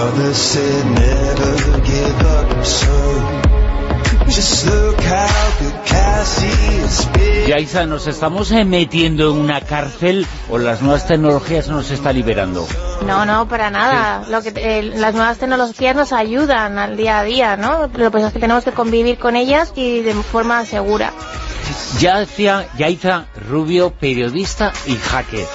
Father said never give up, so just look how good Cassie has been. Yaiza, ¿nos estamos eh, metiendo en una cárcel o las nuevas tecnologías nos están liberando? No, no, para nada. Lo que, eh, las nuevas tecnologías nos ayudan al día a día, ¿no? Lo que pasa es que tenemos que convivir con ellas y de forma segura. Yaiza, Yaiza Rubio, periodista y hacker.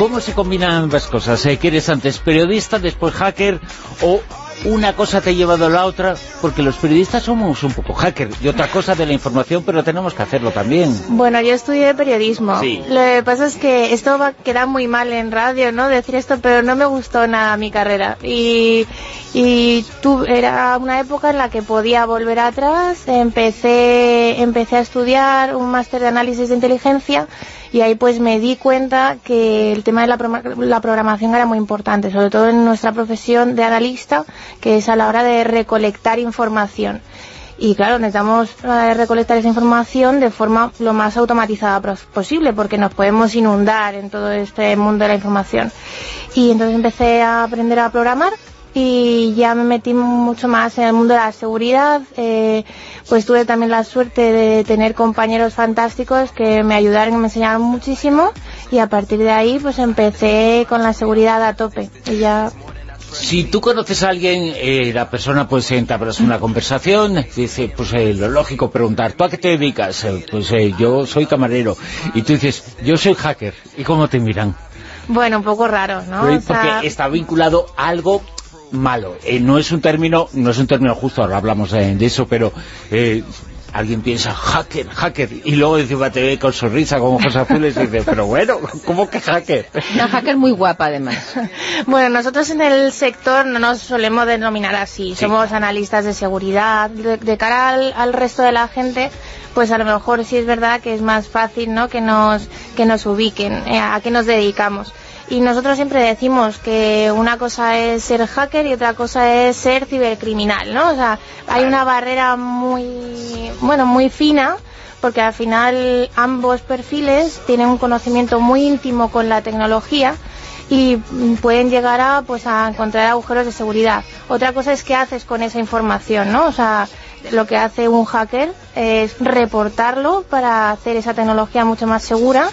¿Cómo se combinan ambas cosas? Eh, ¿Que eres antes periodista, después hacker o una cosa te ha llevado a la otra? Porque los periodistas somos un poco hacker y otra cosa de la información, pero tenemos que hacerlo también. Bueno, yo estudié periodismo. Sí. Lo que pasa es que esto va a quedar muy mal en radio, ¿no? Decir esto, pero no me gustó nada mi carrera. Y, y tu- era una época en la que podía volver atrás. Empecé, empecé a estudiar un máster de análisis de inteligencia y ahí pues me di cuenta que el tema de la, la programación era muy importante, sobre todo en nuestra profesión de analista, que es a la hora de recolectar información. Y claro, necesitamos recolectar esa información de forma lo más automatizada posible, porque nos podemos inundar en todo este mundo de la información. Y entonces empecé a aprender a programar y ya me metí mucho más en el mundo de la seguridad. eh, pues tuve también la suerte de tener compañeros fantásticos que me ayudaron y me enseñaron muchísimo. Y a partir de ahí, pues empecé con la seguridad a tope. Y ya Si tú conoces a alguien, eh, la persona pues entablas una conversación, dice, pues eh, lo lógico preguntar, ¿tú a qué te dedicas? Eh, pues eh, yo soy camarero. Y tú dices, yo soy hacker. ¿Y cómo te miran? Bueno, un poco raro, ¿no? O sea, Porque está vinculado a algo malo. Eh, no es un término, no es un término justo, ahora hablamos de eso, pero eh, alguien piensa, hacker, hacker, y luego encima te ve con sonrisa, con ojos azules, y dice, pero bueno, ¿cómo que hacker? Una hacker muy guapa, además. Bueno, nosotros en el sector no nos solemos denominar así, somos analistas de seguridad. De, de cara al, al resto de la gente, pues a lo mejor sí es verdad que es más fácil ¿no? que, nos, que nos ubiquen, eh, a qué nos dedicamos. Y nosotros siempre decimos que una cosa es ser hacker y otra cosa es ser cibercriminal, ¿no? O sea, hay una barrera muy, bueno, muy fina porque al final ambos perfiles tienen un conocimiento muy íntimo con la tecnología y pueden llegar a pues a encontrar agujeros de seguridad. Otra cosa es qué haces con esa información, ¿no? O sea, lo que hace un hacker es reportarlo para hacer esa tecnología mucho más segura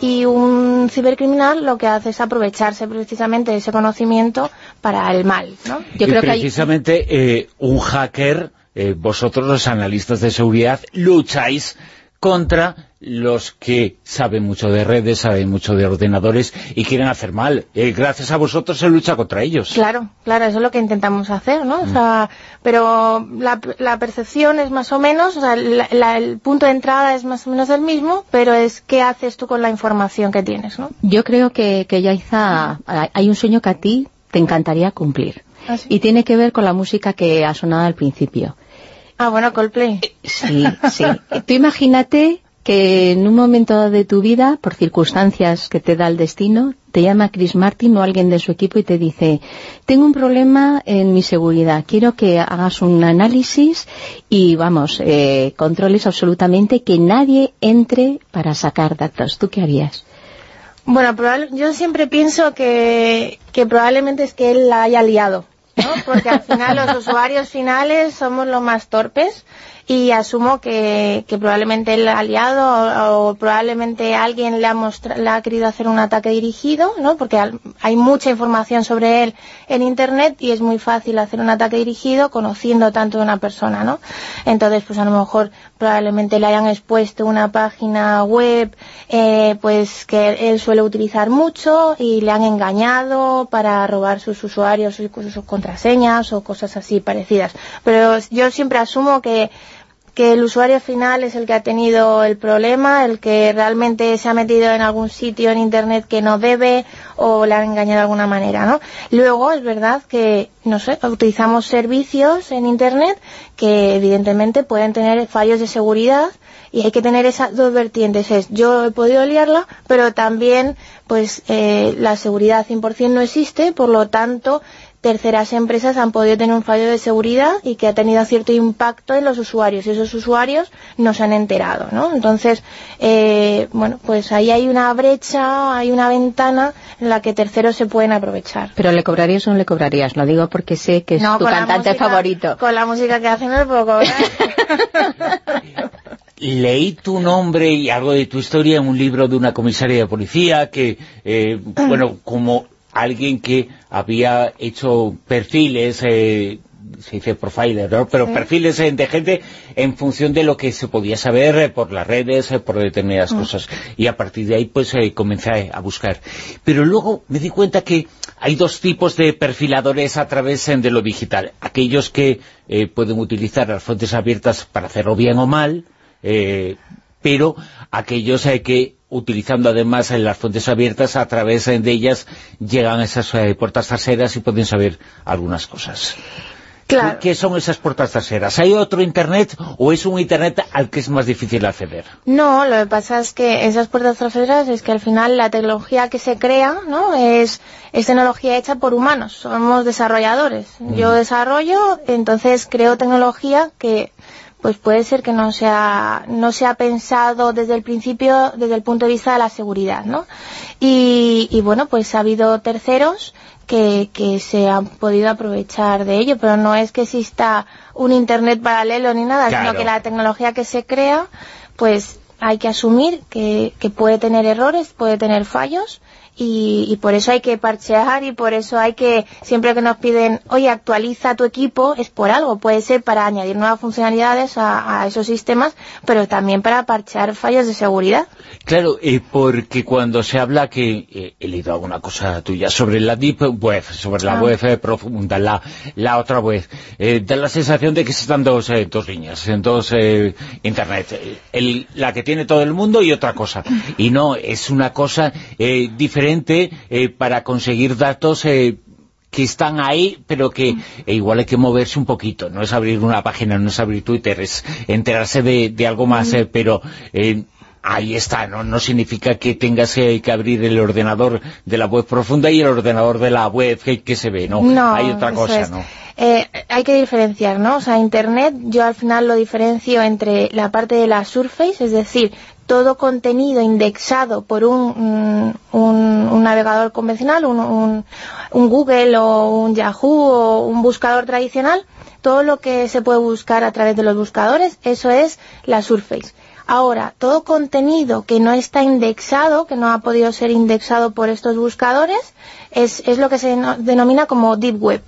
y un cibercriminal lo que hace es aprovecharse precisamente de ese conocimiento para el mal, ¿no? Yo y creo que hay... precisamente eh, un hacker, eh, vosotros los analistas de seguridad, lucháis contra los que saben mucho de redes, saben mucho de ordenadores y quieren hacer mal. Eh, gracias a vosotros se lucha contra ellos. Claro, claro, eso es lo que intentamos hacer, ¿no? O sea, pero la, la percepción es más o menos, o sea, la- la- el punto de entrada es más o menos el mismo, pero es qué haces tú con la información que tienes, ¿no? Yo creo que, que Yaiza, hay un sueño que a ti te encantaría cumplir. ¿Ah, sí? Y tiene que ver con la música que ha sonado al principio. Ah, bueno, Coldplay. Sí, sí. Tú imagínate que en un momento de tu vida, por circunstancias que te da el destino, te llama Chris Martin o alguien de su equipo y te dice, tengo un problema en mi seguridad, quiero que hagas un análisis y, vamos, eh, controles absolutamente que nadie entre para sacar datos. ¿Tú qué harías? Bueno, yo siempre pienso que, que probablemente es que él la haya liado, ¿no? Porque al final los usuarios finales somos los más torpes y asumo que, que probablemente él ha liado o, probablemente alguien le ha, le ha querido hacer un ataque dirigido, ¿no? Porque al- hay mucha información sobre él en Internet y es muy fácil hacer un ataque dirigido conociendo tanto de una persona, ¿no? Entonces, pues a lo mejor probablemente le hayan expuesto una página web eh, pues que él suele utilizar mucho y le han engañado para robar sus usuarios, sus, sus contraseñas o cosas así parecidas. Pero yo siempre asumo que que el usuario final es el que ha tenido el problema, el que realmente se ha metido en algún sitio en internet que no debe o le han engañado de alguna manera, ¿no? Luego es verdad que, no sé, utilizamos servicios en internet que evidentemente pueden tener fallos de seguridad y hay que tener esas dos vertientes. Es, yo he podido liarla, pero también, pues, eh, la seguridad 100% no existe, por lo tanto, terceras empresas han podido tener un fallo de seguridad y que ha tenido cierto impacto en los usuarios y esos usuarios no se han enterado, ¿no? Entonces, eh, bueno, pues ahí hay una brecha, hay una ventana en la que terceros se pueden aprovechar. ¿Pero le cobrarías o no le cobrarías? Lo digo porque sé que es tu cantante favorito. Con la música que hacen puedo cobrar. leí tu nombre y algo de tu historia en un libro de una comisaria de policía que, eh, bueno, como alguien que había hecho perfiles, eh, se dice profiler, ¿no? pero perfiles eh, de gente en función de lo que se podía saber eh, por las redes, por determinadas mm. cosas. Y a partir de ahí pues comencé a buscar. Pero luego me di cuenta que hay dos tipos de perfiladores a través de lo digital. Aquellos que pueden utilizar las fuentes abiertas para hacerlo bien o mal, pero aquellos que utilizando además las fuentes abiertas, a través de ellas llegan esas eh, puertas traseras y pueden saber algunas cosas. Claro. ¿Qué son esas puertas traseras? ¿Hay otro Internet o es un Internet al que es más difícil acceder? No, lo que pasa es que esas puertas traseras es que al final la tecnología que se crea ¿no? es, es tecnología hecha por humanos, somos desarrolladores. Yo mm. desarrollo, entonces creo tecnología que pues puede ser que no sea no se ha pensado desde el principio desde el punto de vista de la seguridad, ¿no? Y, bueno, pues ha habido terceros que, que, se han podido aprovechar de ello, pero no es que exista un Internet paralelo ni nada, sino que la tecnología que se crea, pues hay que asumir que, que puede tener errores, puede tener fallos, y, por eso hay que parchear y por eso hay que, siempre que nos piden, oye, actualiza tu equipo, es por algo, puede ser para añadir nuevas funcionalidades a, esos sistemas, pero también para parchear fallos de seguridad. Claro, eh, porque cuando se habla que, eh, he leído alguna cosa tuya sobre la Deep Web, sobre la ah. web profunda, la, la otra web, eh, da la sensación de que se están dos, dos líneas, en dos Internet, la que tiene todo el mundo y otra cosa, y no, es una cosa diferente eh, para conseguir datos eh, que están ahí, pero que eh, igual hay que moverse un poquito. No es abrir una página, no es abrir Twitter, es enterarse de, algo más, pero... ahí está, ¿no? No significa que tengas que abrir el ordenador de la web profunda y el ordenador de la web que, se ve, ¿no? hay otra cosa, ¿no? hay que diferenciar, ¿no? O sea, Internet yo al final lo diferencio entre la parte de la Surface, es decir, todo contenido indexado por un, un, navegador convencional, un, un, Google o un Yahoo o un buscador tradicional, todo lo que se puede buscar a través de los buscadores, eso es la Surface. Ahora, todo contenido que no está indexado, que no ha podido ser indexado por estos buscadores, es, es lo que se denomina como Deep Web.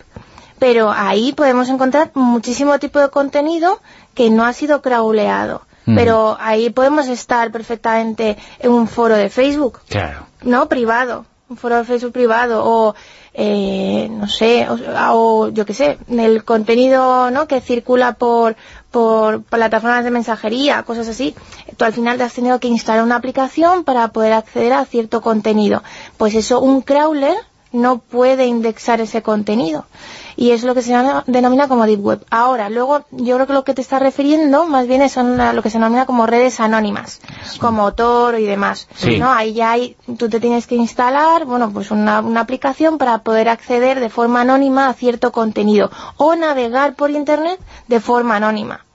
Pero ahí podemos encontrar muchísimo tipo de contenido que no ha sido crawleado pero ahí podemos estar perfectamente en un foro de Facebook, claro. ¿no? Privado, un foro de Facebook privado, o eh, no sé, o, yo qué sé, el contenido ¿no? que circula por, por plataformas de mensajería, cosas así, tú al final te has tenido que instalar una aplicación para poder acceder a cierto contenido. Pues eso, un crawler no puede indexar ese contenido y es lo que se denomina como Deep Web. Ahora, luego, yo creo que lo que te estás refiriendo más bien son lo que se denomina como redes anónimas, como Tor y demás. ¿no? Ahí ya hay, tú te tienes que instalar, bueno, pues una, una aplicación para poder acceder de forma anónima a cierto contenido o navegar por Internet de forma anónima.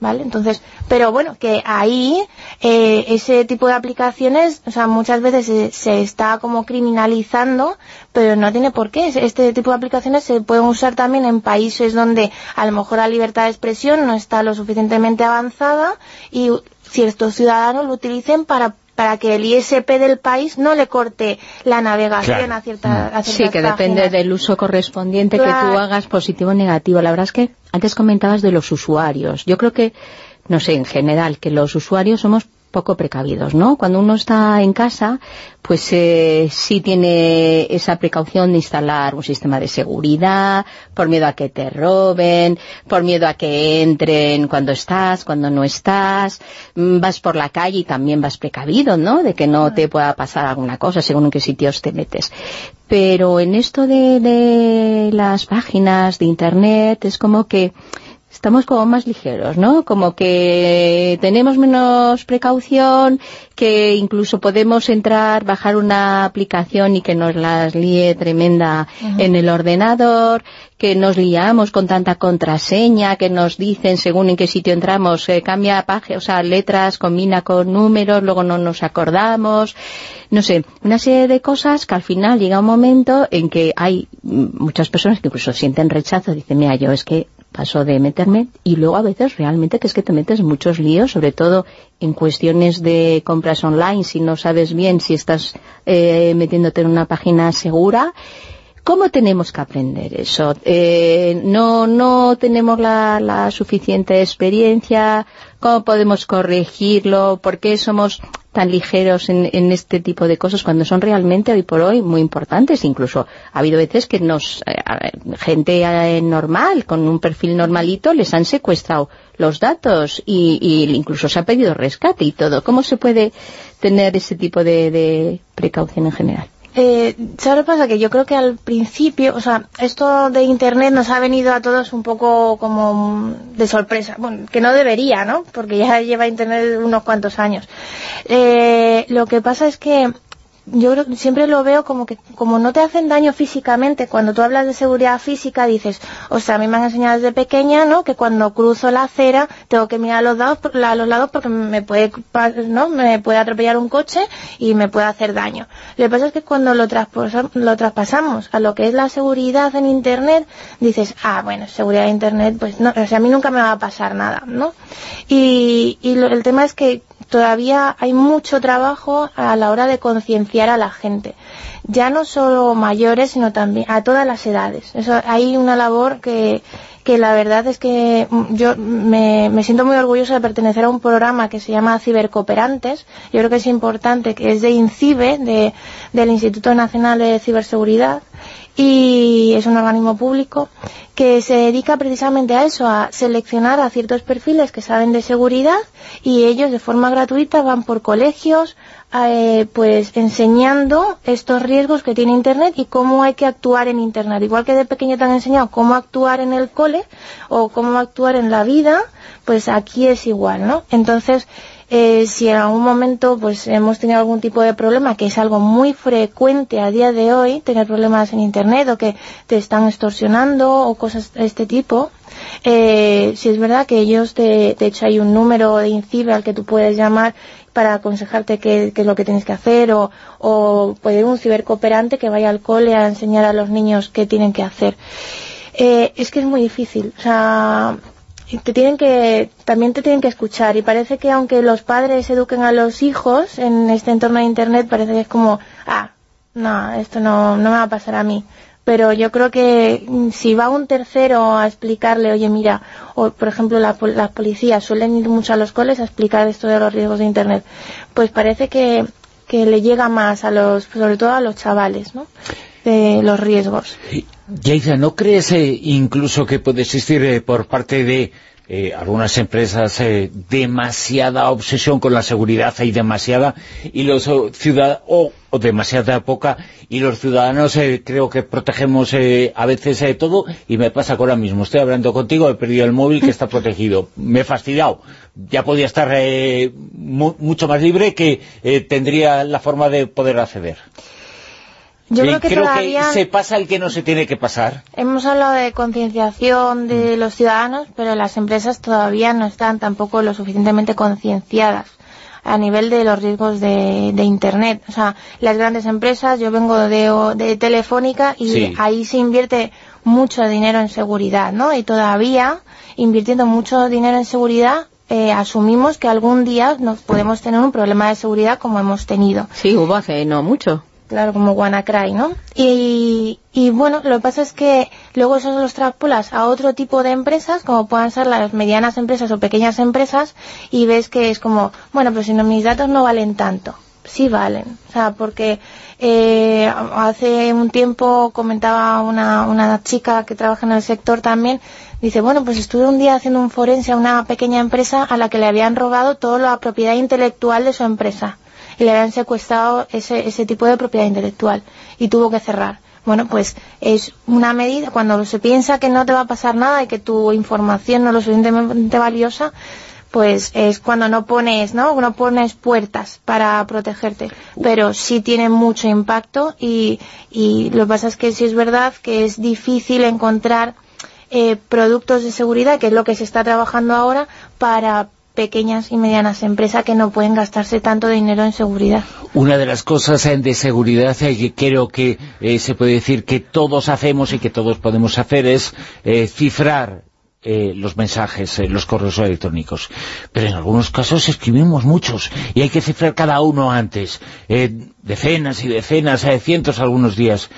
¿Vale? Entonces, pero bueno, que ahí eh, ese tipo de aplicaciones, o sea, muchas veces se, está como criminalizando, pero no tiene por qué. Este tipo de aplicaciones se pueden usar también en países donde a lo mejor la libertad de expresión no está lo suficientemente avanzada y ciertos ciudadanos lo utilicen para para que el ISP del país no le corte la navegación a, cierta, a Sí, que depende del uso correspondiente que tú hagas, positivo o negativo. La verdad es que antes comentabas de los usuarios. Yo creo que, no sé, en general, que los usuarios somos poco precavidos, ¿no? Cuando uno está en casa, pues eh, sí tiene esa precaución de instalar un sistema de seguridad, por miedo a que te roben, por miedo a que entren cuando estás, cuando no estás, mm, vas por la calle y también vas precavido, ¿no? De que no te pueda pasar alguna cosa según en qué sitios te metes. Pero en esto de, de las páginas de Internet es como que estamos como más ligeros, ¿no? Como que tenemos menos precaución, que incluso podemos entrar, bajar una aplicación y que nos las líe tremenda en el ordenador, que nos liamos con tanta contraseña, que nos dicen según en qué sitio entramos, eh, cambia página, o sea, letras, combina con números, luego no nos acordamos, no sé, una serie de cosas que al final llega un momento en que hay muchas personas que incluso sienten rechazo, dicen, mira, yo es que paso de meterme y luego a veces realmente que es que te metes muchos líos, sobre todo en cuestiones de compras online, si no sabes bien si estás eh, metiéndote en una página segura. ¿Cómo tenemos que aprender eso? Eh, no, no tenemos la, la suficiente experiencia, ¿cómo podemos corregirlo? ¿Por qué somos tan ligeros en, en, este tipo de cosas cuando son realmente hoy por hoy muy importantes. Incluso ha habido veces que nos eh, gente eh, normal, con un perfil normalito, les han secuestrado los datos y, incluso se ha pedido rescate y todo. ¿Cómo se puede tener ese tipo de precaución en general? Eh, ¿Sabes lo que pasa? Que yo creo que al principio, o sea, esto de Internet nos ha venido a todos un poco como de sorpresa. Bueno, que no debería, ¿no? Porque ya lleva Internet unos cuantos años. Eh, lo que pasa es que yo siempre lo veo como que como no te hacen daño físicamente, cuando tú hablas de seguridad física dices, o sea, a mí me han enseñado desde pequeña, ¿no? Que cuando cruzo la acera tengo que mirar a los lados, a los lados porque me puede, ¿no? Me puede atropellar un coche y me puede hacer daño. Lo que pasa es que cuando lo, lo traspasamos a lo que es la seguridad en Internet, dices, ah, bueno, seguridad de Internet, pues no, o sea, a mí nunca me va a pasar nada, ¿no? Y, y lo, el tema es que todavía hay mucho trabajo a la hora de concienciar a la gente. Ya no solo mayores, sino también a todas las edades. Eso, hay una labor que, que la verdad es que yo me, me, siento muy orgullosa de pertenecer a un programa que se llama Cibercooperantes. Yo creo que es importante, que es de INCIBE, de, del Instituto Nacional de Ciberseguridad, y es un organismo público que se dedica precisamente a eso, a seleccionar a ciertos perfiles que saben de seguridad y ellos de forma gratuita van por colegios eh, pues enseñando estos riesgos que tiene Internet y cómo hay que actuar en Internet. Igual que de pequeño te han enseñado cómo actuar en el cole o cómo actuar en la vida, pues aquí es igual, ¿no? Entonces, eh, si en algún momento pues hemos tenido algún tipo de problema, que es algo muy frecuente a día de hoy, tener problemas en Internet o que te están extorsionando o cosas de este tipo, eh, si es verdad que ellos, te, de hecho hay un número de INCIBE al que tú puedes llamar para aconsejarte qué, es lo que tienes que hacer o, o puede un cibercooperante que vaya al cole a enseñar a los niños qué tienen que hacer. Eh, es que es muy difícil. O sea, te tienen que también te tienen que escuchar y parece que aunque los padres eduquen a los hijos en este entorno de internet parece que es como ah no esto no, no me va a pasar a mí pero yo creo que mm, si va un tercero a explicarle oye mira o por ejemplo la, las policías suelen ir mucho a los coles a explicar esto de los riesgos de internet pues parece que, que le llega más a los sobre todo a los chavales ¿no? De los riesgos. Yaisa, ¿no crees eh, incluso que puede existir eh, por parte de eh, algunas empresas demasiada obsesión con la seguridad hay demasiada y los oh, ciudadanos o, o, demasiada poca y los ciudadanos creo que protegemos a veces eh, todo y me pasa ahora mismo estoy hablando contigo, he perdido el móvil que está protegido, me he fastidiado. Ya podía estar mu mucho más libre que tendría la forma de poder acceder yo creo que creo todavía que se pasa el que no se tiene que pasar. Hemos hablado de concienciación de los ciudadanos, pero las empresas todavía no están tampoco lo suficientemente concienciadas a nivel de los riesgos de, de, Internet. O sea, las grandes empresas, yo vengo de, de Telefónica y Sí. ahí se invierte mucho dinero en seguridad, ¿no? Y todavía, invirtiendo mucho dinero en seguridad, eh, asumimos que algún día nos podemos tener un problema de seguridad como hemos tenido. Sí, hubo hace no mucho. Claro, como WannaCry, ¿no? Y, bueno, lo que pasa es que luego esos los traspolas a otro tipo de empresas, como puedan ser las medianas empresas o pequeñas empresas, y ves que es como, bueno, pero si no, mis datos no valen tanto. Sí valen. O sea, porque eh, hace un tiempo comentaba una, una chica que trabaja en el sector también, dice, bueno, pues estuve un día haciendo un forense a una pequeña empresa a la que le habían robado toda la propiedad intelectual de su empresa y le habían secuestrado ese, ese tipo de propiedad intelectual y tuvo que cerrar bueno, pues es una medida, cuando se piensa que no te va a pasar nada y que tu información no es lo suficientemente valiosa, pues es cuando no pones, ¿no? No pones puertas para protegerte, pero sí tiene mucho impacto y, y lo que pasa es que sí es verdad que es difícil encontrar eh, productos de seguridad, que es lo que se está trabajando ahora, para pequeñas y medianas empresas que no pueden gastarse tanto dinero en seguridad. Una de las cosas eh, de seguridad eh, que creo que se puede decir que todos hacemos y que todos podemos hacer es cifrar eh, los mensajes, eh, los correos electrónicos. Pero en algunos casos escribimos muchos y hay que cifrar cada uno antes. Eh, decenas y decenas, cientos algunos días.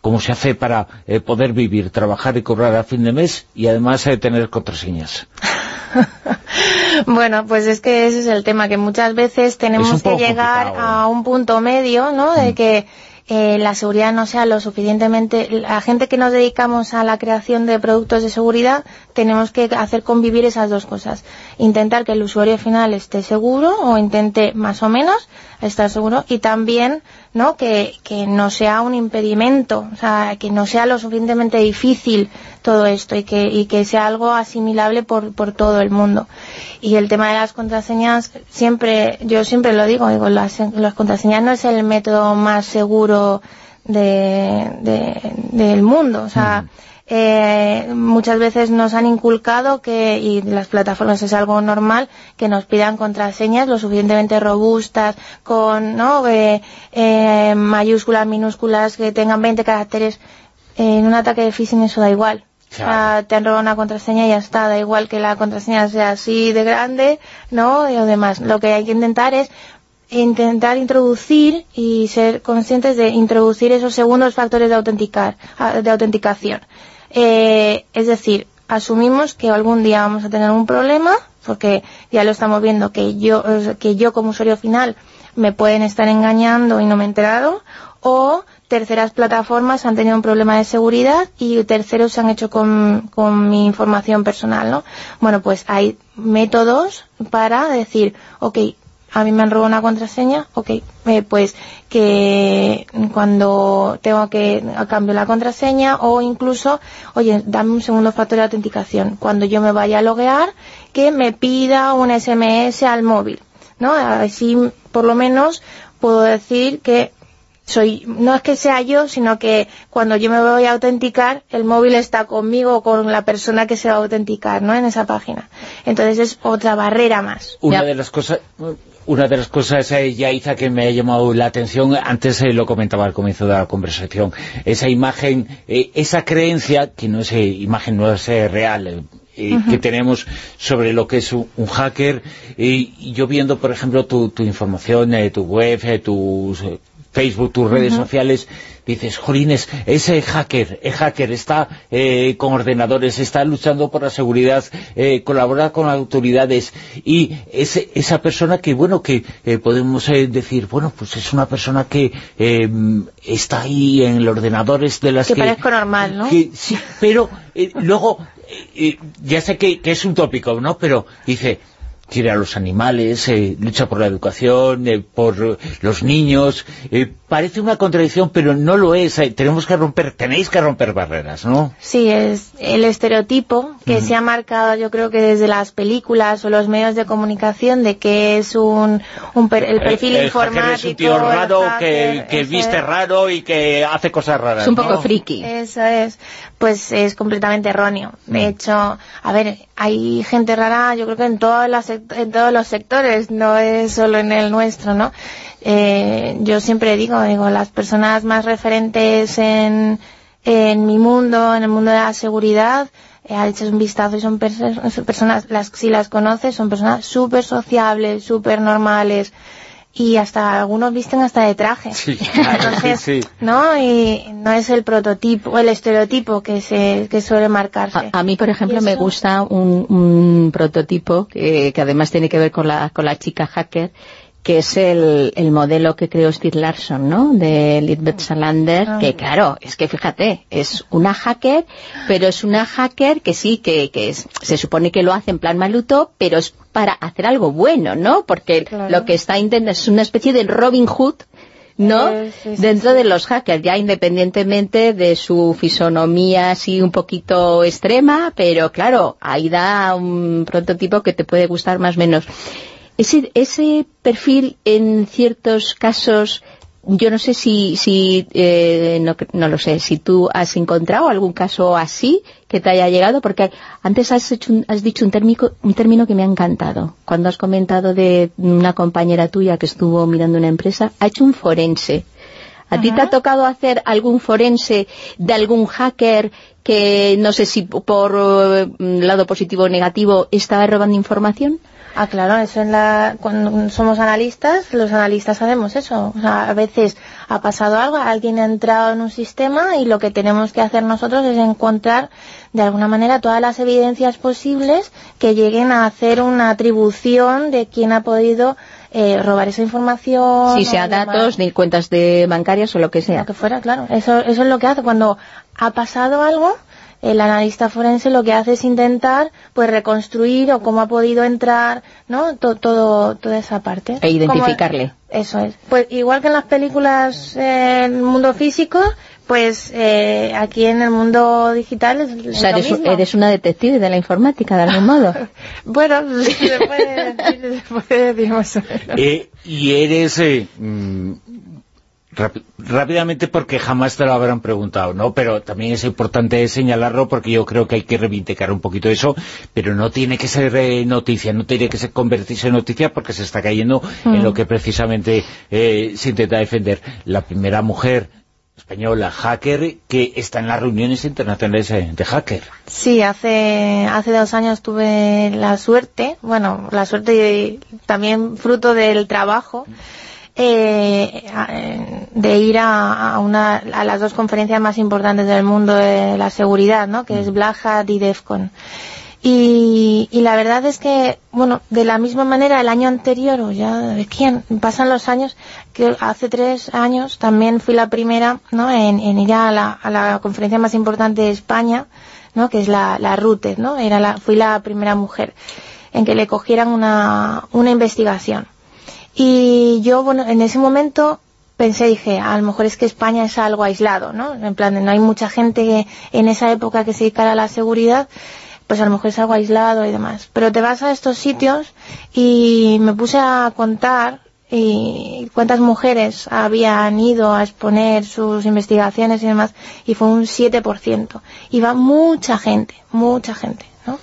¿Cómo se hace para poder vivir, trabajar y cobrar a fin de mes y además tener contraseñas? bueno, pues es que ese es el tema, que muchas veces tenemos que llegar a un punto medio, ¿no?, de mm. que eh, la seguridad no sea lo suficientemente... La gente que nos dedicamos a la creación de productos de seguridad tenemos que hacer convivir esas dos cosas. Intentar que el usuario final esté seguro o intente más o menos estar seguro y también ¿no? Que, que no sea un impedimento, o sea, que no sea lo suficientemente difícil todo esto y que, y que sea algo asimilable por, por todo el mundo. Y el tema de las contraseñas, siempre, yo siempre lo digo, digo, las, las contraseñas no es el método más seguro de, de del mundo, o sea, mm eh, muchas veces nos han inculcado que, y las plataformas es algo normal, que nos pidan contraseñas lo suficientemente robustas, con ¿no? Eh, eh, mayúsculas, minúsculas, que tengan 20 caracteres. en un ataque de phishing eso da igual. Te han robado una contraseña y ya está, da igual que la contraseña sea así de grande, ¿no? Y lo demás. Lo que hay que intentar es intentar introducir y ser conscientes de introducir esos segundos factores de autenticar, de autenticación. Eh, es decir, asumimos que algún día vamos a tener un problema, porque ya lo estamos viendo que yo, que yo como usuario final me pueden estar engañando y no me he enterado, o terceras plataformas han tenido un problema de seguridad y terceros se han hecho con, con mi información personal, ¿no? Bueno, pues hay métodos para decir, ok, a mí me han robado una contraseña, ok, eh, pues que cuando tengo que cambio la contraseña o incluso, oye, dame un segundo factor de autenticación. Cuando yo me vaya a loguear, que me pida un SMS al móvil, ¿no? Así, por lo menos, puedo decir que soy no es que sea yo, sino que cuando yo me voy a autenticar, el móvil está conmigo o con la persona que se va a autenticar, ¿no? En esa página. Entonces es otra barrera más. Una de las cosas una de las cosas, eh, Yaiza, que me ha llamado la atención, antes eh, lo comentaba al comienzo de la conversación, esa imagen, eh, esa creencia, que no es eh, imagen, no es real, que tenemos sobre lo que es un, hacker, y yo viendo, por ejemplo, tu, tu información, tu web, tus Facebook, tus redes sociales, dices, jolines, ese hacker, el hacker está eh, con ordenadores, está luchando por la seguridad, eh, colabora con autoridades, y ese, esa persona que, bueno, que eh, podemos decir, bueno, pues es una persona que está ahí en el ordenador, es de las que... Que parezco normal, ¿no? sí, pero luego, ya sé que, que es un tópico, ¿no? Pero dice quiere a los animales, eh, lucha por la educación, eh, por los niños. Eh, parece una contradicción, pero no lo es. tenemos que romper, tenéis que romper barreras, ¿no? Sí, es el estereotipo que se ha marcado, yo creo que desde las películas o los medios de comunicación, de que es un, un el perfil informático. es un tío raro, que, viste raro y que hace cosas raras. Es un poco friki. Eso es. Pues es completamente erróneo. De mm. hecho, a ver, hay gente rara, yo creo que en las en todos los sectores, no es solo en el nuestro, ¿no? Eh, yo siempre digo, digo, las personas más referentes en, en mi mundo, en el mundo de la seguridad, eh, echas un vistazo y son personas, las, si las conoces, son personas súper sociables, súper normales, y hasta algunos visten hasta de traje. Sí, Entonces, ¿no? Y no es el prototipo, el estereotipo que se que suele marcarse. A, mí, por ejemplo, me gusta un, un prototipo que, que, además tiene que ver con la, con la chica hacker, que es el, el, modelo que creó Steve Larson, ¿no?, de Lisbeth Salander, ah. que claro, es que fíjate, es una hacker, pero es una hacker que sí, que, que es, se supone que lo hace en plan maluto, pero es para hacer algo bueno, ¿no?, porque lo que está intentando es una especie de Robin Hood ¿no? Eh, sí, sí, Dentro sí. de los hackers, ya independientemente de su fisonomía así un poquito extrema, pero claro, ahí da un prototipo que te puede gustar más o menos. Ese, ese perfil en ciertos casos yo no sé si, si eh, no, no, lo sé, si tú has encontrado algún caso así que te haya llegado, porque antes has, hecho un, has dicho un un término que me ha encantado. Cuando has comentado de una compañera tuya que estuvo mirando una empresa, ha hecho un forense. ¿A ti te ha tocado hacer algún forense de algún hacker que, no sé si por uh, lado positivo o negativo, estaba robando información? Ah, claro, eso en la, cuando somos analistas, los analistas hacemos eso. O sea, a veces ha pasado algo, alguien ha entrado en un sistema y lo que tenemos que hacer nosotros es encontrar de alguna manera todas las evidencias posibles que lleguen a hacer una atribución de quién ha podido eh, robar esa información. Si sea datos, ni cuentas de bancarias o lo que sea. Lo que fuera, claro. Eso, eso es lo que hace. Cuando ha pasado algo, el analista forense lo que hace es intentar pues reconstruir o cómo ha podido entrar, ¿no? Todo, todo toda esa parte. E identificarle. Como, eso es. Pues igual que en las películas eh, en el mundo físico, pues eh, aquí en el mundo digital es, o sea, eres, eres, una detective de la informática, de algún modo. bueno, se puede decir, se puede decir más o menos. Eh, y eres... Mm, rápidamente porque jamás te lo habrán preguntado, ¿no? Pero también es importante señalarlo porque yo creo que hay que reivindicar un poquito eso, pero no tiene que ser eh, noticia, no tiene que ser convertirse en noticia porque se está cayendo mm. en lo que precisamente eh, se intenta defender. La primera mujer española hacker que está en las reuniones internacionales de hacker. Sí, hace hace dos años tuve la suerte, bueno, la suerte y también fruto del trabajo, eh, de ir a, a, una, a las dos conferencias más importantes del mundo de la seguridad, ¿no? que es Black Hat y DEFCON. Y, la verdad es que, bueno, de la misma manera el año anterior, o ya, ¿de quién? Pasan los años, que hace tres años también fui la primera, ¿no? En, en ir a la, a la conferencia más importante de España, ¿no? Que es la, la RUTE, ¿no? Era la, fui la primera mujer en que le cogieran una, una investigación. Y yo, bueno, en ese momento pensé, dije, a lo mejor es que España es algo aislado, ¿no? En plan, no hay mucha gente que en esa época que se dedicara a la seguridad, pues a lo mejor es algo aislado y demás. Pero te vas a estos sitios y me puse a contar y cuántas mujeres habían ido a exponer sus investigaciones y demás, y fue un 7%. Iba mucha gente, mucha gente. ¿no?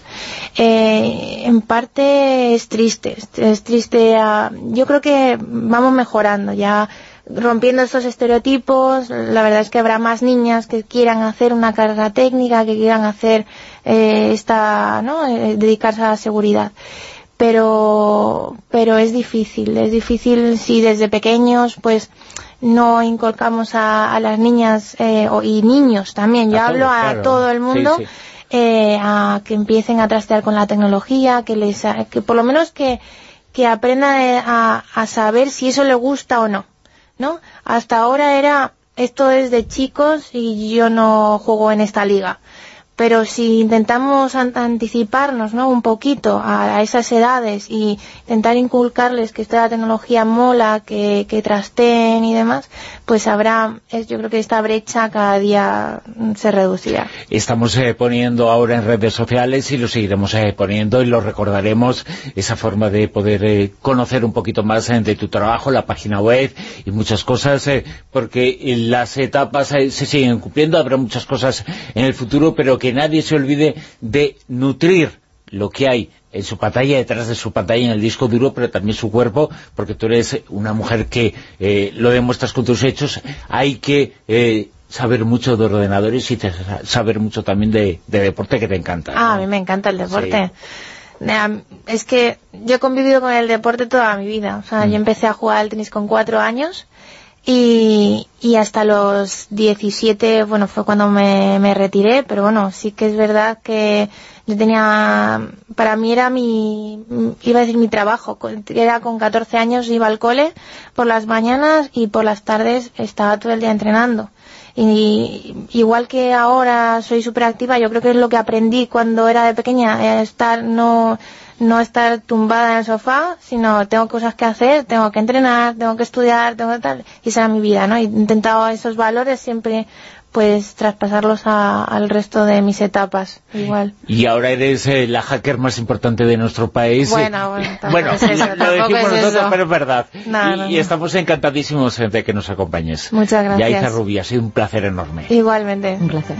Eh, en parte es triste, es triste. Uh, yo creo que vamos mejorando ya rompiendo estos estereotipos, la verdad es que habrá más niñas que quieran hacer una carrera técnica, que quieran hacer eh, esta, ¿no? Eh, dedicarse a la seguridad. Pero, pero es difícil, es difícil si desde pequeños, pues, no inculcamos a, a las niñas eh, o, y niños también, yo a hablo a claro. todo el mundo, sí, sí. Eh, a que empiecen a trastear con la tecnología, que les, que por lo menos que, que aprendan a, a saber si eso le gusta o no. ¿No? Hasta ahora era, esto es de chicos y yo no juego en esta liga. Pero si intentamos anticiparnos ¿no? un poquito a, esas edades y intentar inculcarles que esta tecnología mola, que, que trasteen y demás, pues habrá, yo creo que esta brecha cada día se reducirá. Estamos eh, poniendo ahora en redes sociales y lo seguiremos eh, poniendo y lo recordaremos, esa forma de poder eh, conocer un poquito más de tu trabajo, la página web y muchas cosas, porque las etapas se siguen cumpliendo, habrá muchas cosas en el futuro, pero que que nadie se olvide de nutrir lo que hay en su pantalla, detrás de su pantalla, en el disco duro, pero también su cuerpo, porque tú eres una mujer que eh, lo demuestras con tus hechos, hay que eh, saber mucho de ordenadores y saber mucho también de, de deporte que te encanta. Ah, ¿no? a mí me encanta el deporte. Sí. Es que yo he convivido con el deporte toda mi vida. O sea, mm. yo empecé a jugar al tenis con cuatro años y, y, hasta los 17, bueno, fue cuando me, retiré, pero bueno, sí que es verdad que yo tenía, para mí era mi, iba a decir mi trabajo, era con 14 años, iba al cole por las mañanas y por las tardes estaba todo el día entrenando. Y igual que ahora soy súper activa, yo creo que es lo que aprendí cuando era de pequeña, estar, no, no estar tumbada en el sofá, sino tengo cosas que hacer, tengo que entrenar, tengo que estudiar, tengo que tal, y esa era mi vida, ¿no? He intentado esos valores siempre pues traspasarlos a- al resto de mis etapas, igual. Y ahora eres eh, la hacker más importante de nuestro país. Bueno, bueno, Bueno, es eso, lo decimos es nosotros, eso. pero es verdad. No, y, no, y no. estamos encantadísimos eh, de que nos acompañes. Muchas gracias. Yaiza Rubia, ha sido un placer enorme. Igualmente. Un placer.